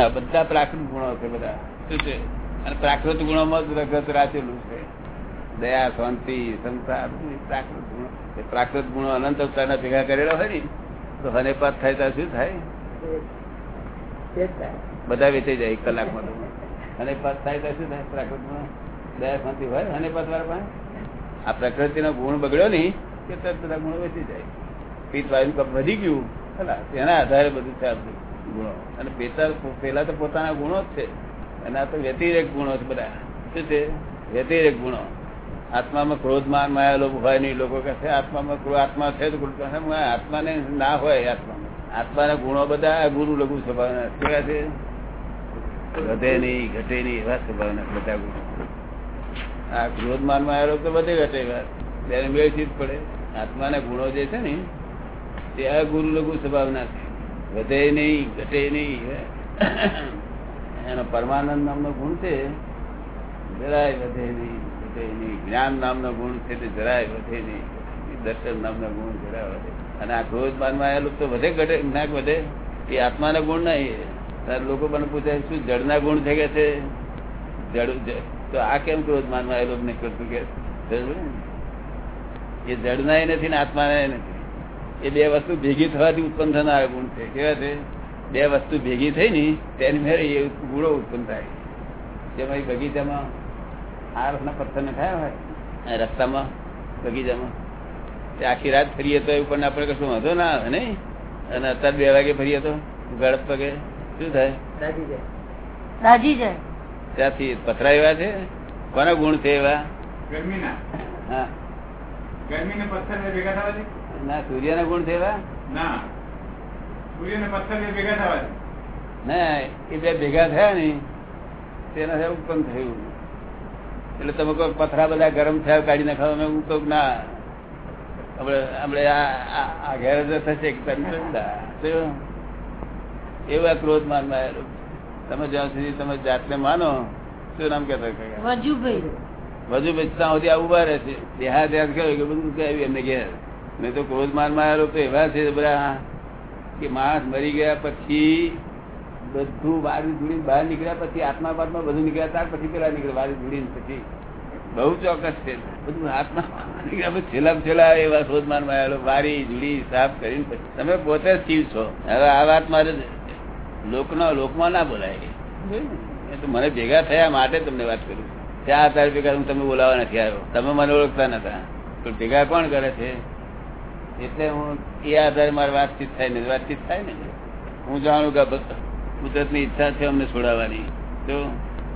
આ બધા પ્રાકૃતિક ગુણો છે બધા. શું છે? અને પ્રાકૃત ગુણોમાં જ રગત રાચેલું છે. દયા શાંતિ સંસાર પ્રાકૃત ગુણો. એ પ્રાકૃત ગુણો અનંત અવતારના ભેગા કરેલા હોય ને તો હનેપાત થાય તો શું થાય. બધા વેચાઈ જાય એક કલાકમાં હનેપાત થાય તો શું થાય? પ્રાકૃત ગુણો. દયા શાંતિ હોય હનેપાત વાળા પાસે? આ પ્રકૃતિનો ગુણ બગડ્યો નહીં કે તરત બધા ગુણો વેચી જાય. પિત્ત વાયુ કપ વધી ગયું એના આધારે બધું છે બધું ગુણો. અને પેતા પેલા તો પોતાના ગુણો જ છે. અને આ તો વ્યતિરેક ગુણો છે બધા. શું છે? વ્યતિરેક ગુણો. આત્મામાં ક્રોધ માન માયા લોકો હોય નહીં. લોકો કહે છે આત્મામાં ક્રોધ આત્મા છે તો ક્રોધ "ના, આત્માને ના હોય આત્મામાં આત્માના ગુણો બધા ગુરુ લઘુ સ્વભાવના કેવા છે? વધે નહીં ઘટે નહીં એવા સ્વભાવના બધા ગુણો. આ ક્રોધ માન માયા લોકો તો બધે ઘટે એવા. તેને મેળથી જ પડે. આત્માના ગુણો જે છે ને તે આ ગુરુ લઘુ સ્વભાવના છે. વધે નહીં, ઘટે નહીં એનો પરમાનંદ નામનો ગુણ છે. જરાય વધે નહીં, ઘટે નહીં. જ્ઞાન નામનો ગુણ છે તે જરાય વધે નહીં દર્શન નામનો ગુણ જરાય વધે અને આ ક્રોધ માનમાં તો વધે, ઘટે ના વધે. એ આત્માનો ગુણ નહીં તારે લોકો મને પૂછે, શું જળના ગુણ છે કે છે? જળ તો આ કેમ ક્રોધ માનમાં આવેલો નહીં કરતું કે? એ જળના નથી ને આત્માના નથી. એ બે વસ્તુ ભેગી થવાથી ઉત્પન્ન થનારા ગુણ છે. કેવા છે? બે વસ્તુ ભેગી થઈ ને તેની મેળે એ ગુણો ઉત્પન્ન થાય. જેમાં એ બગીચામાં આ રસના પથ્થર નખાયા હોય રસ્તામાં બગીચામાં. તે આખી રાત ફરીએ તો ઉપર આપણે કશું વાંધો ના આવે નહીં? અને અત્યારે બે વાગે ફરીએ તો ગળપ પગે શું થાય? દાજી જાય. દાજી જાય. ત્યાંથી પથરા એવા છે? કોના ગુણ છે એવા? ગરમીના? હા. ગરમીને પથ્થર ભેગા થવા છે ના સૂર્ય ના ગુણ છે ના. એ બે ભેગા થયા ને તેના ઉત્પન્ન થયું. એટલે તમે કોઈ પથરા બધા ગરમ થયા કાઢી નાખો અમે હું કહું ના. આપણે આપણે આ ઘેર થશે એવા ક્રોધ માનમાં તમે જ્યાં સુધી તમે જાતને માનો શું નામ કેતા વજુભાઈ. વજુભાઈ ત્યાં સુધી આ ઊભા રહે છે દેહા દેહાત કહ્યું કે બધું કહ્યું એમને ઘેર. નહીં તો ક્રોધ માનમાં આવેલો તો એવા છે બધા કે માણસ મરી ગયા પછી બધું વારી ધૂળી બહાર નીકળ્યા પછી આત્મા પાત્મા બધું નીકળ્યા, ત્યાર પછી પેલા નીકળે વારી ધૂળી પછી. બહુ ચોક્કસ છે. બધું આત્મા નીકળ્યા પછી છેલ્લા છેલ્લા એવા ક્રોધ માનમાં આવેલો વારી ધૂળી સાફ કરીને પછી. તમે પોતે જ શિવ છો. હવે આ વાત મારે લોકનો, લોકમાં ના બોલાય. એ તો મને ભેગા થયા માટે તમને વાત કરું. ત્યાં તાર ભેગા હું તમને બોલાવવા નથી આવ્યો. તમે મને ઓળખતા નતા. પણ ભેગા કોણ કરે છે? એટલે હું એ આધારે મારી વાતચીત થાય ને વાતચીત થાય ને હું જાણું કે કુદરતની ઈચ્છા છે અમને છોડાવવાની. તો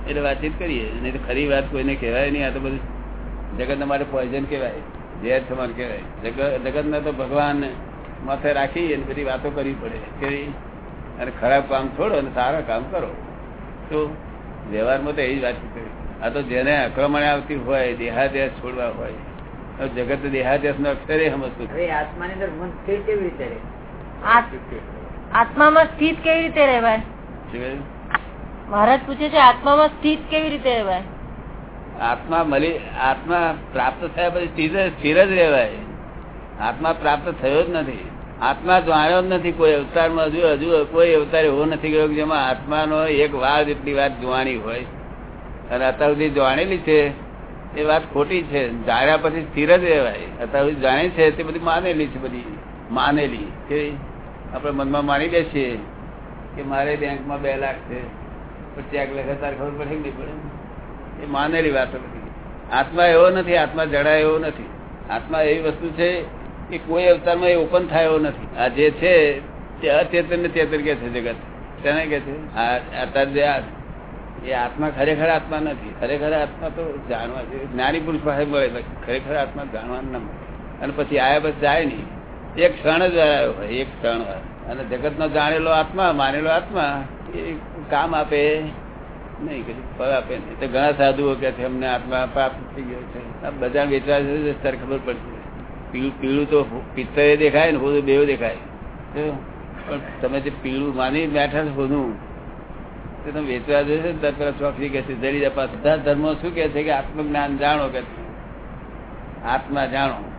એટલે વાતચીત કરીએ. નહીં તો ખરી વાત કોઈને કહેવાય નહીં. આ તો બધું જગત મારે પોઈઝન કહેવાય. ઝેર સમાન કહેવાય. જગત ને તો ભગવાન માથે રાખી અને બધી વાતો કરવી પડે. કેવી? અને ખરાબ કામ છોડો અને સારા કામ કરો. તો વ્યવહારમાં તો એ જ વાતચીત કરી આ તો જેને આક્રમણ આવતી હોય, દેહાદેહ છોડવા હોય જગત દેહાદ્યાસ નો અક્ષરે સમજતું આત્માની અંદર મન સ્થિર કેવી રીતે રહે? આત્મામાં સ્થિત કેવી રીતે રહેવાય? મહારાજ પૂછે છે આત્મામાં સ્થિત કેવી રીતે રહેવાય? આત્મા મળી આત્મા પ્રાપ્ત થયા પછી સ્થિર જ- સ્થિર જ રહેવાય. આત્મા પ્રાપ્ત થયો જ નથી. આત્મા જાણ્યો જ નથી કોઈ અવતારમાં હજુ હજુ કોઈ અવતાર એવો નથી ગયો કે જેમાં આત્માનો એક વાર એટલી વાત જોવાની હોય. અને અત્યાર સુધી જાણેલી છે. એ વાત ખોટી છે. જાણ્યા પછી સ્થિર જ રહેવાય. અત્યારે જાણે છે તે બધી માનેલી છે બધી. માનેલી. કે આપણે મનમાં માની બેસીએ કે મારે બેંકમાં બે લાખ છે. પણ ચેક લખે તારે ખબર પડે નહીં પડે એ માનેલી વાતો બધી આત્મા એવો નથી, આત્મા જડાય એવો નથી. આત્મા એવી વસ્તુ છે કે કોઈ અવતારમાં એ ઓપન થાય એવો નથી. આ જે છે તે અચેતન ને ચેતન કે છે જગત. તેને કે છે આ અત્યારે એ આત્મા ખરેખર આત્મા નથી. ખરેખર આત્મા તો જાણવા છે જ્ઞાની પુરુષ પાસે મળે ખરેખર આત્મા જાણવાનું ના મળે. અને પછી આયા પછી જાય નહીં. એક ક્ષણ જ આવ્યો હોય, એક ક્ષણ અને જગતનો જાણેલો આત્મા, માનેલો આત્મા, એ કામ આપે નહીં, કશું ફળ આપે નહીં. તો ઘણા સાધુઓ કે છે, અમને આત્મા પ્રાપ્ત થઈ ગયો છે. બધા વેચવા છે ત્યારે ખબર પડશે. પીળું પીળું તો પિત્તરે દેખાય ને, હોદું બેવ દેખાય. પણ તમે જે પીળું માની બેઠા છો, હોદું તમે વેચવા જશે ને પેલા ચોકડી કે છે જડી બધા ધર્મો શું કે છે કે આત્મજ્ઞાન જાણો કે આત્મા જાણો.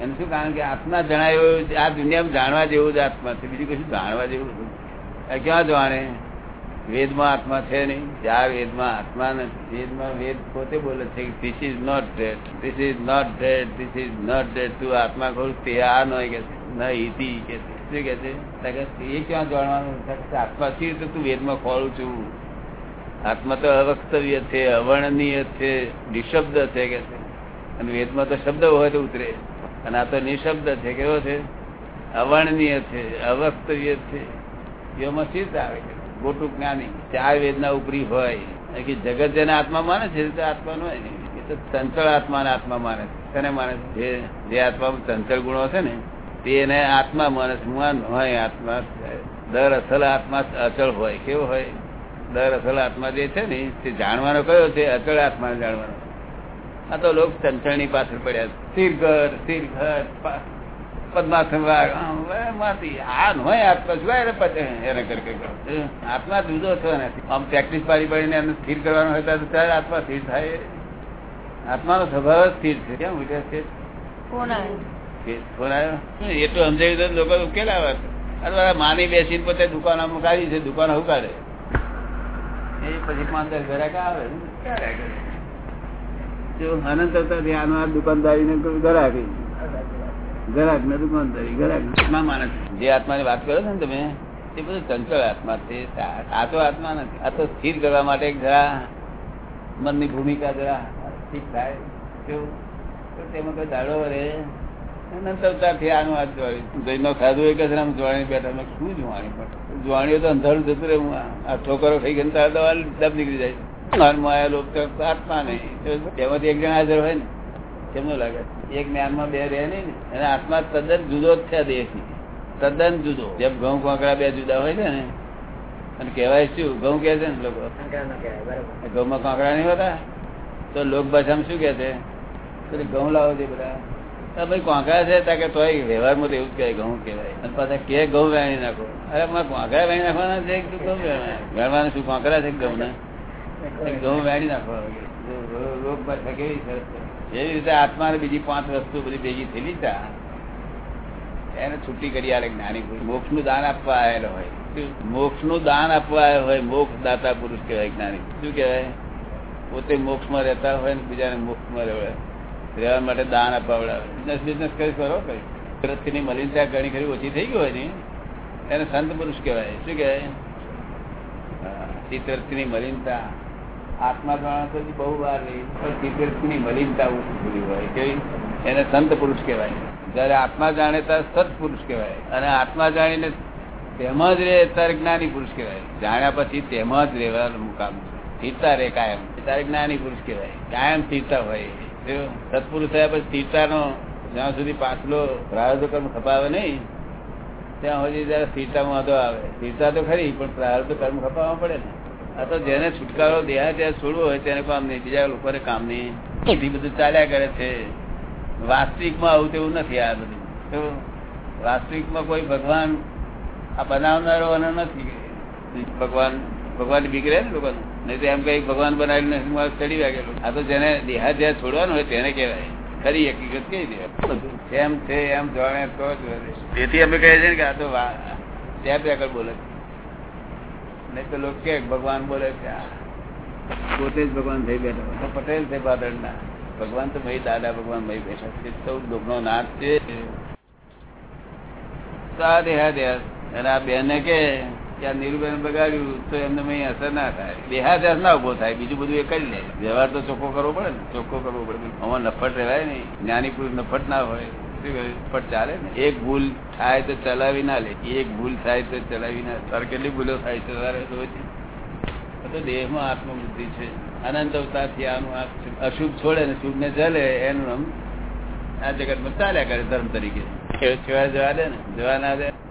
એમ શું કારણ કે આત્મા જણાયો આ દુનિયામાં જાણવા જેવું જ આત્મા છે. બીજું કશું જાણવા જેવું નથી. ક્યાં જાણે વેદમાં આત્મા છે નહીં. જ્યાં વેદમાં આત્મા નથી. વેદમાં વેદ પોતે બોલે છે this is not dead this is not dead this is not dead તું આત્મા ખોલ. તે આ નહીં કે ન ઇતિ કે છે. શું કે છે. એ ક્યાં જાણવાનું? આત્મા સી તો તું વેદમાં ખોલું છું. આત્મા તો અવક્તવ્ય છે, અવર્ણનીય છે, નિશબ્દ છે કે છે. અને વેદમાં તો શબ્દ હોય તો ઉતરે. અને આ તો નિશબ્દ છે, કેવો છે? અવર્ણનીય છે અવક્તવ્ય છે. એમાં શીત આવે છે. મોટું જ્ઞાની ચાર વેદના ઉપરી હોય. કે જગત જેને આત્મા માને છે તે આત્મા નો. એ તો ચંચળ આત્માને આત્મા માને છે. તેને માને છે? જે આત્મા ચંચળ ગુણો છે ને એને આત્મા માણસ હું હોય આત્મા દર અસલ આત્મા અચળ હોય. કેવો હોય? દર અસલ આત્મા જે છે ને તે જાણવાનો કયો છે? અચળ આત્મા જાણવાનો. આ તો લોક ચંચળની પાછળ પડ્યા સ્થિર ઘર સ્થિર ઘર પદ્માસન વાળ, આમ, આ ન હોય આત્મા શું એને કર. આત્મા જુદો છો ને આમ પ્રેક્ટિસ પાડી પડીને એને સ્થિર કરવાનું હોય તો ત્યારે આત્મા સ્થિર થાય. આત્માનો સ્વભાવ સ્થિર છે. કેમ ઉઠે છે? કે એટલું સમજાવ્યું તો લોકો ઉકેલ આવે અથવા માની બેસીને પોતે દુકાન મુકાવી છે દુકાન ઉકાળે. એ પછી પાંચ દસ ગ્રાહક આવે? અનંત આ ને દુકાનદારી માણસ જે આત્માની વાત કરો છો ને તમે તે બધું ચંચળ આત્મા છે. સાચો આત્મા નથી. આ તો સ્થિર કરવા માટે જરા મનની ભૂમિકા જરા ઠીક થાય. તેમાં કોઈ દાડો વરે આત્મા ને ને. તદ્દન જુદો જ છે દેહથી. તદ્દન જુદો. જેમ ઘઉં કોંકડા બે જુદા હોય છે ને, અને કહેવાય શું? ઘઉં કે છે ને લોકો? ન ઘઉંમાં કાંકડા નહીં હોતા? તો લોક ભાષામાં શું કે છે? ઘઉં લાવો છે બધા. ભાઈ કોંકડા છે ત્યાં કે તોય વ્યવહારમાં તો એવું જ કહે ઘઉં કહેવાય. અને પાછા કે ઘઉં વેણી નાખો. અરે મારે કોંકડા વેણી નાખવાના છે શું ઘઉં વેણવાના શું? કોંકડા છે ઘઉં ના ઘઉં વેણી નાખવા ભાષા કેવી સરસ જેવી રીતે આત્મા બીજી પાંચ વસ્તુ બધી ભેગી થયેલી છે એને છુટ્ટી કરી આલે જ્ઞાની પુરુષ. મોક્ષનું દાન આપવા આવેલો હોય. મોક્ષનું દાન આપવા આવ્યો હોય મોક્ષ દાતા પુરુષ કહેવાય જ્ઞાની શું કહેવાય? પોતે મોક્ષમાં રહેતા હોય ને બીજાને મોક્ષમાં રહેવા માટે દાન અપાવડાવે બિઝનેસ બિઝનેસ કરી કરો. કઈ પ્રત્યેની મલિનતા ઘણી ખરી, ઓછી થઈ ગઈ હોય ને, એને સંત પુરુષ કહેવાય. શું કહેવાય? ચિત્રથી મલિનતા. આત્મા તો બહુ વાર રહી. પણ ચિત્રથી મલિનતા ઓછી હોય. કેવી? એને સંત પુરુષ કહેવાય. જયારે આત્મા જાણે ત્યારે સત પુરુષ કહેવાય. અને આત્મા જાણીને તેમાં જ રહે ત્યારે જ્ઞાની પુરુષ કહેવાય. જાણ્યા પછી તેમાં જ રહેવાનું મુકામ સ્થિરતા રે કાયમ. ત્યારે જ્ઞાની પુરુષ કહેવાય. કાયમ સ્થિરતા હોય. સત્પુરુષ થયા પછી સ્થિરતાનો જ્યાં સુધી પાછલો પ્રારબ્ધ કર્મ ખપાવે નહીં, ત્યાં સુધી જયારે સ્થિરતામાં વાંધો આવે. સ્થિરતા તો ખરી, પણ પ્રારબ્ધ કર્મ ખપાવવા પડે ને. આ તો જેને છુટકારો દેહા ત્યાં છોડવો હોય તેને કામ નહીં. બીજા લોકોને કામ નહીં. બધી બધું ચાલ્યા કરે છે. વાસ્તવિકમાં આવું તેવું નથી આ બધું. વાસ્તવિકમાં કોઈ ભગવાન આ બનાવનારો નથી. ભગવાન ભગવાન બીગડે ને લોકોને? નહીં તો એમ કઈ ભગવાન મારે ચડી વાગેલું આ તો જેને દેહા જ્યાં છોડવાનું હોય તેને કહેવાય. ખરી હકીકત કઈ દે એમ છે એમ જાણે તો તેથી અમે કહે છે કે આ તો ત્યાં આગળ બોલે. નહીં તો લોકો કે ભગવાન બોલે પોતે જ ભગવાન થઈ બેઠા પટેલ છે બાદળના ભગવાન તો ભાઈ, દાદા ભગવાન ભાઈ બેઠા છે. સૌ દુઃખનો નાશ છે. સા દેહા દેહાદ્યાસ અને આ બેને કે કે આ નીરુબેન બગાડ્યું તો એમને અસર ના થાય. દેહાદ્યાસ ના ઊભો થાય. બીજું બધું એ કરી લે. વ્યવહાર તો ચોખ્ખો કરવો પડે ને. ચોખ્ખો કરવો પડે. આમાં નફટ રહેવાય નહીં. જ્ઞાની પુરુષ નફટ ના હોય. પણ ચાલે ને? એક ભૂલ થાય તો ચલાવી ના લે. એક ભૂલ થાય તો ચલાવી ના તારે કેટલી ભૂલો થાય છે તારે? તો દેહમાં આત્મબુદ્ધિ છે. અનંત અવતારથી આનું અશુભ છોડે ને શુભ ને ચાલે એનું આ જગતમાં ચાલ્યા કરે ધર્મ તરીકે. જવા દે ને. જવા ના દે.